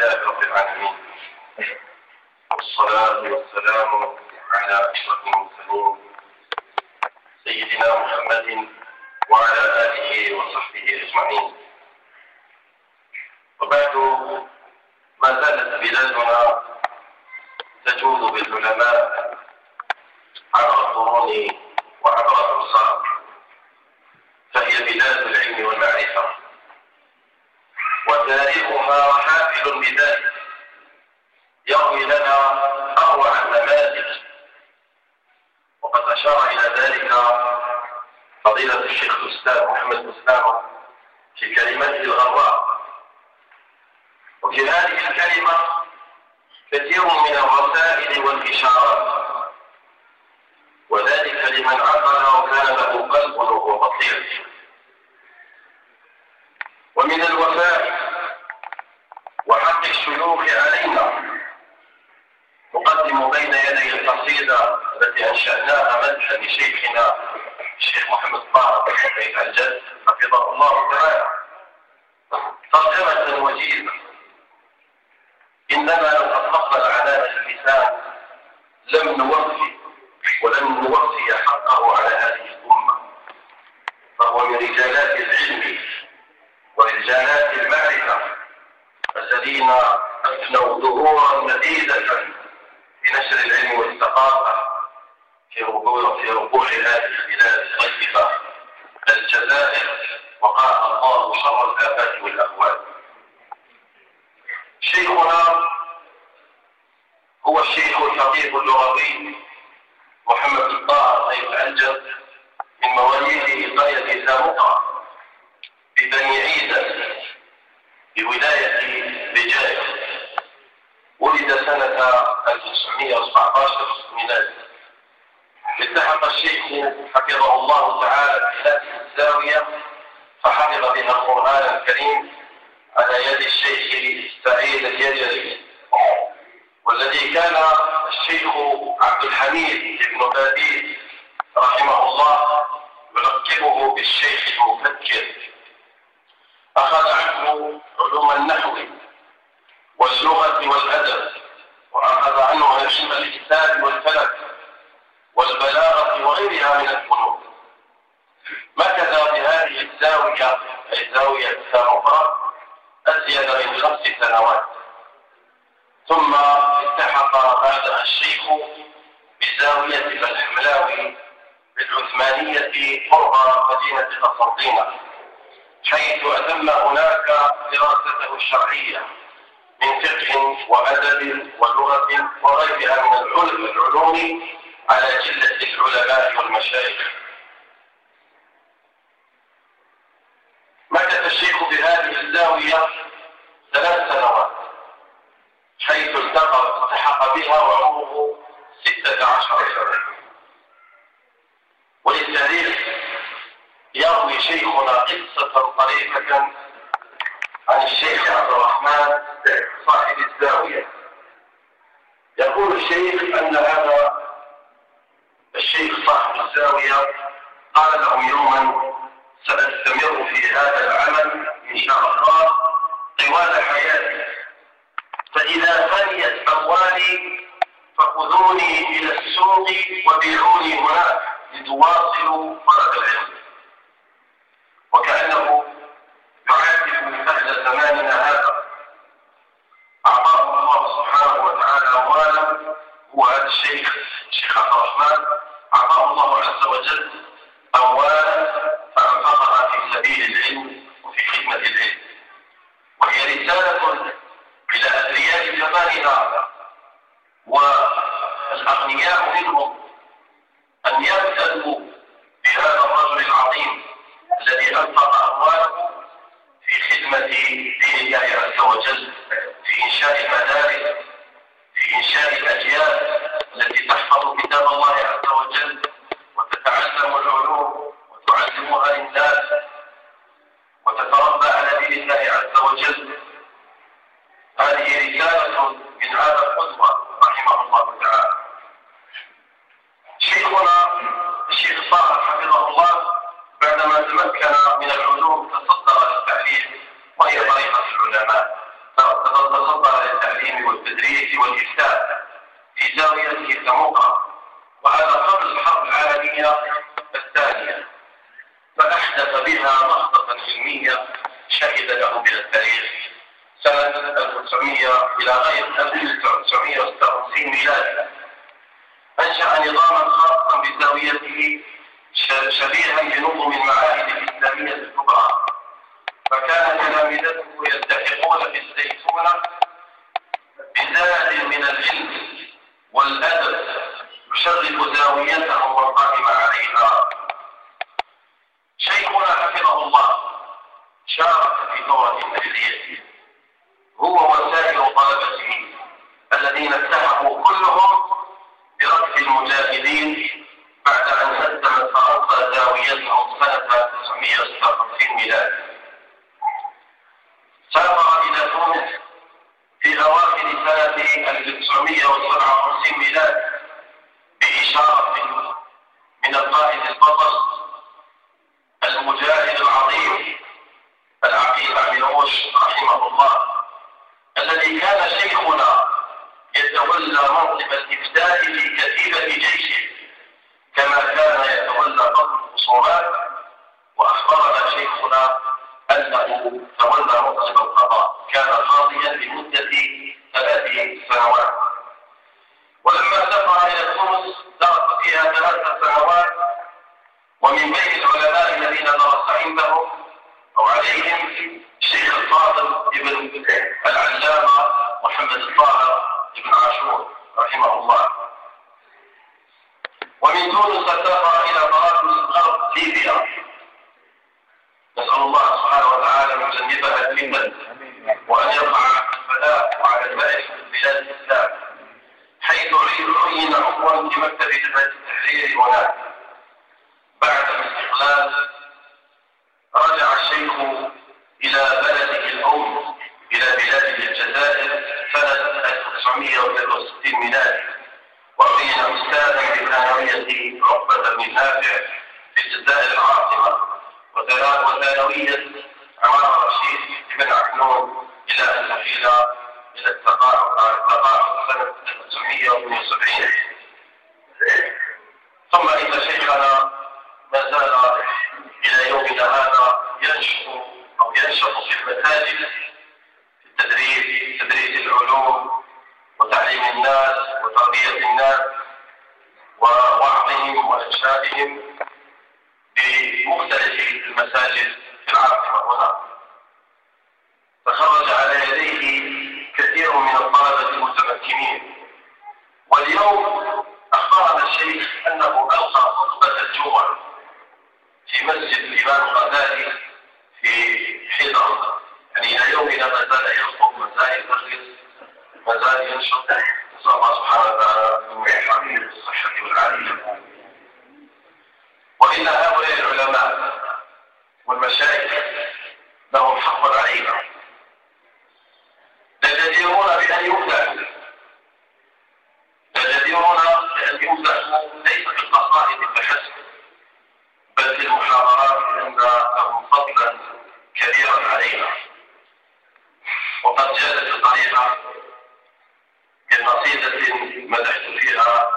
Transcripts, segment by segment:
لله رب العالمين. والصلاة والسلام على أشرف المرسلين سيدنا محمد وعلى آله وصحبه أجمعين. وبعد ما زالت بلادنا تجود بالعلماء عبر القرون في كلمته الغراء. وفي هذه الكلمة كثير من الرسائل والإشارات. وذلك لمن عقل وكان له قلب وبصير ومن الوفاء وحق الشيوخ علينا نقدم بين يدي القصيدة التي أنشأناها مدحا لشيخنا الشيخ محمد طارق الجد. الله تعالى. ترجمة وجيزة. إنما لو أطلقنا العنان اللسان لم نوفي ولم نوفي حقه على هذه الأمة. فهو من رجالات العلم ورجالات المعرفة الذين أفنوا ظهورا مديدة في نشر العلم والثقافة في ربوع في ربوع هذه البلاد الطيبة الجزائر. وقال الله شر الآفات والأهوال شيخنا هو الشيخ الفقيه اللغوي محمد الطاهر سيد العنجز من مواليد قرية زامقة ببني عيسى بولاية بجاية ولد سنة 1917 ميلادي التحق الشيخ حفظه الله تعالى بهذه الزاوية فحفظ بها القرآن الكريم على يد الشيخ سعيد اليجري والذي كان الشيخ عبد الحميد بن بادي رحمه الله يلقبه بالشيخ المفكر. أخذ عنه علوم النحو واللغة والأدب وأخذ عنه علم الكتاب والفلك والبلاغة وغيرها من الفنون مكث بهذه الزاوية أي زاوية سامقة أزيد من خمس سنوات. ثم التحق هذا الشيخ بزاوية الحملاوي بالعثمانية قرب مدينة قسنطينة حيث أتم هناك دراسته الشرعية من فقه وأدب ولغة وغيرها من العلوم على جلة العلماء والمشايخ مكث الشيخ بهذه الزاوية ثلاث سنوات حيث التقى التحق بها وعمره ستة عشر سنة. وللتاريخ يروي شيخنا قصة طريفة عن الشيخ عبد الرحمن صاحب الزاوية. يقول الشيخ أن هذا الشيخ صاحب الزاوية قال لهم يوما سأستمر في هذا العمل إن شاء الله طوال حياتي. فإذا فنيت أموالي فخذوني إلى السوق وبيعوني هناك لتواصلوا طلب العلم. وكأنه يعاتب أهل زماننا هذا والأغنياء منهم أن يبتدوا بهذا الرجل العظيم الذي أنفق أمواله في خدمة دين الله عز وجل في إنشاء المدارس في إنشاء الأجيال التي تحفظ كتاب الله عز وجل وتتعلم العلوم وتعلمها للناس وتتربى على دين الله عز وجل بها نهضة علمية شهد له بها التاريخ سنة 1900 إلى غاية 1956 ميلادي. أنشأ نظاما خاصا بزاويته شبيها بنظم المعاهد الإسلامية الكبرى. فكان تلامذته يلتحقون في الزيتونة بزاد من العلم والأدب يشرف زاويتهم والقائم عليها شيخنا حفظه الله شارك في دورة التحلية هو وسائر طلبته الذين التحقوا كلهم بركب المجاهدين بعد أن هدمت فألقى زاويتهم سنة 1956 ميلادي سافر إلى تونس في أواخر سنة 1957 ميلادي بإشارة من القائد البطل المجاهد العظيم العقيد عبد رحمه الله الذي كان شيخنا يتولى منصب الإفتاء في كتيبة جيشه كما كان يتولى قبل الخصومات. وأخبرنا شيخنا أنه تولى منصب القضاء كان قاضيا لمدة ثلاث سنوات. ولما سافر إلى تونس درس فيها ثلاث سنوات ومن بين العلماء الذين درس عندهم أو عليهم الشيخ الفاضل ابن العلامة محمد الطاهر ابن عاشور رحمه الله. ومن تونس سافر إلى طرابلس غرب ليبيا. نسأل الله سبحانه وتعالى أن يجنبها الفتن وأن يرفع البلاء وعلى في بلاد الإسلام. حيث عين عضوا في مكتب جبهة التحرير هناك. بعد الاستقلال رجع الشيخ إلى بلده الأم إلى بلاد الجزائر سنة 1963 ميلادي. وعين أستاذا بثانوية عقبة بن نافع في الجزائر العاصمة. وثانوية عمار الرشيد بن عكنون إلى ينشط نسأل الله سبحانه وتعالى يحفظه بالصحة والعافية وإن هؤلاء العلماء والمشايخ لهم حق علينا لجديرون بأن يبدأوا. لجديرون بأن يبدأوا ليس في القصائد فحسب بل في المحاضرات أن لهم فضلا كبيرا علينا وقد جادت الطريقة بقصيدة مدحت فيها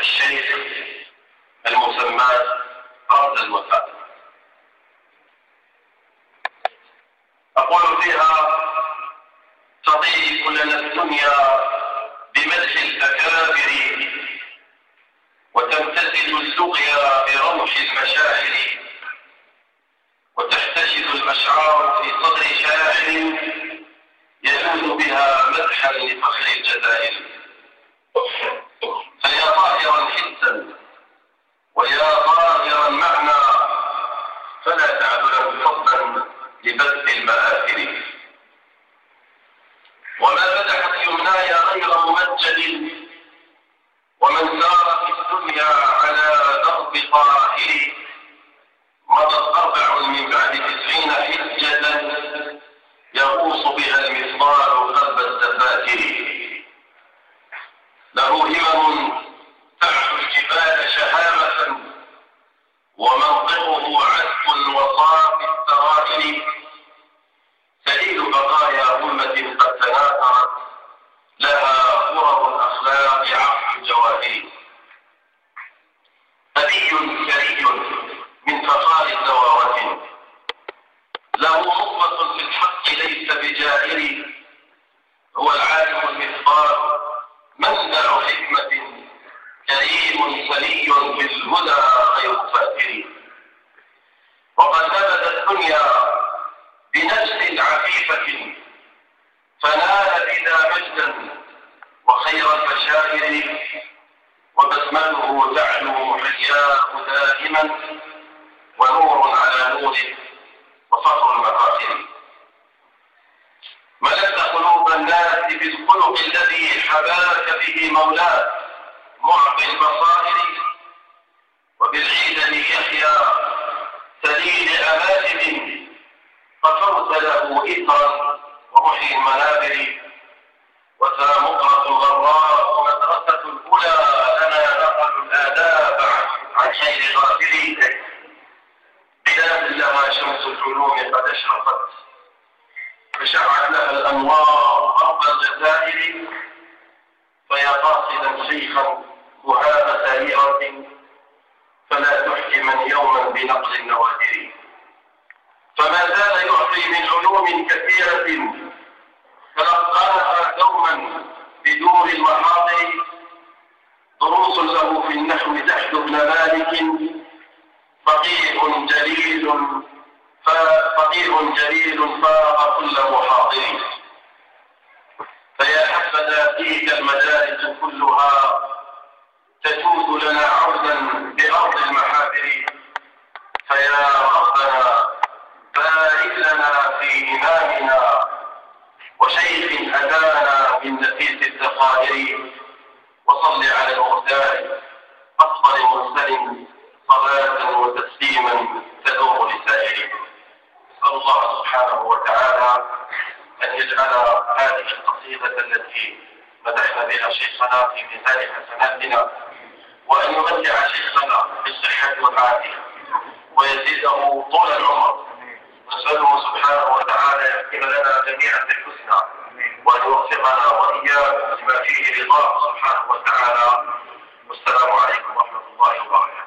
الشيخ المسمى أرض الوفاء أقول فيها تضيق لنا الدنيا بمدح الأكابر وتمتثل اللقيا وما بدحت يمناي غير ممجد على يعطي من علوم كثيرة تلقاها دوما بدور المحاضر دروس له في النحو تحت ابن مالك. فقيه جليل فقيه جليل فاق كل محاضر. فيا حبذا تلك المدارس كلها. تجوز لنا عودا بأرض المحافر فيا نفيس الذخائر وصل على المختار أفضل مرسل صلاة وتسليما تدوم لسائره. نسأل الله سبحانه وتعالى أن يجعل هذه القصيدة التي مدحنا بها شيخنا في ميزان حسناتنا وأن يمتع شيخنا بالصحة والعافية ويزيده طول العمر. نسأله سبحانه وتعالى يكتب لنا جميعا بالحسنى وأن يوفقنا وإياكم لما فيه رضاه سبحانه وتعالى. والسلام عليكم ورحمة الله وبركاته.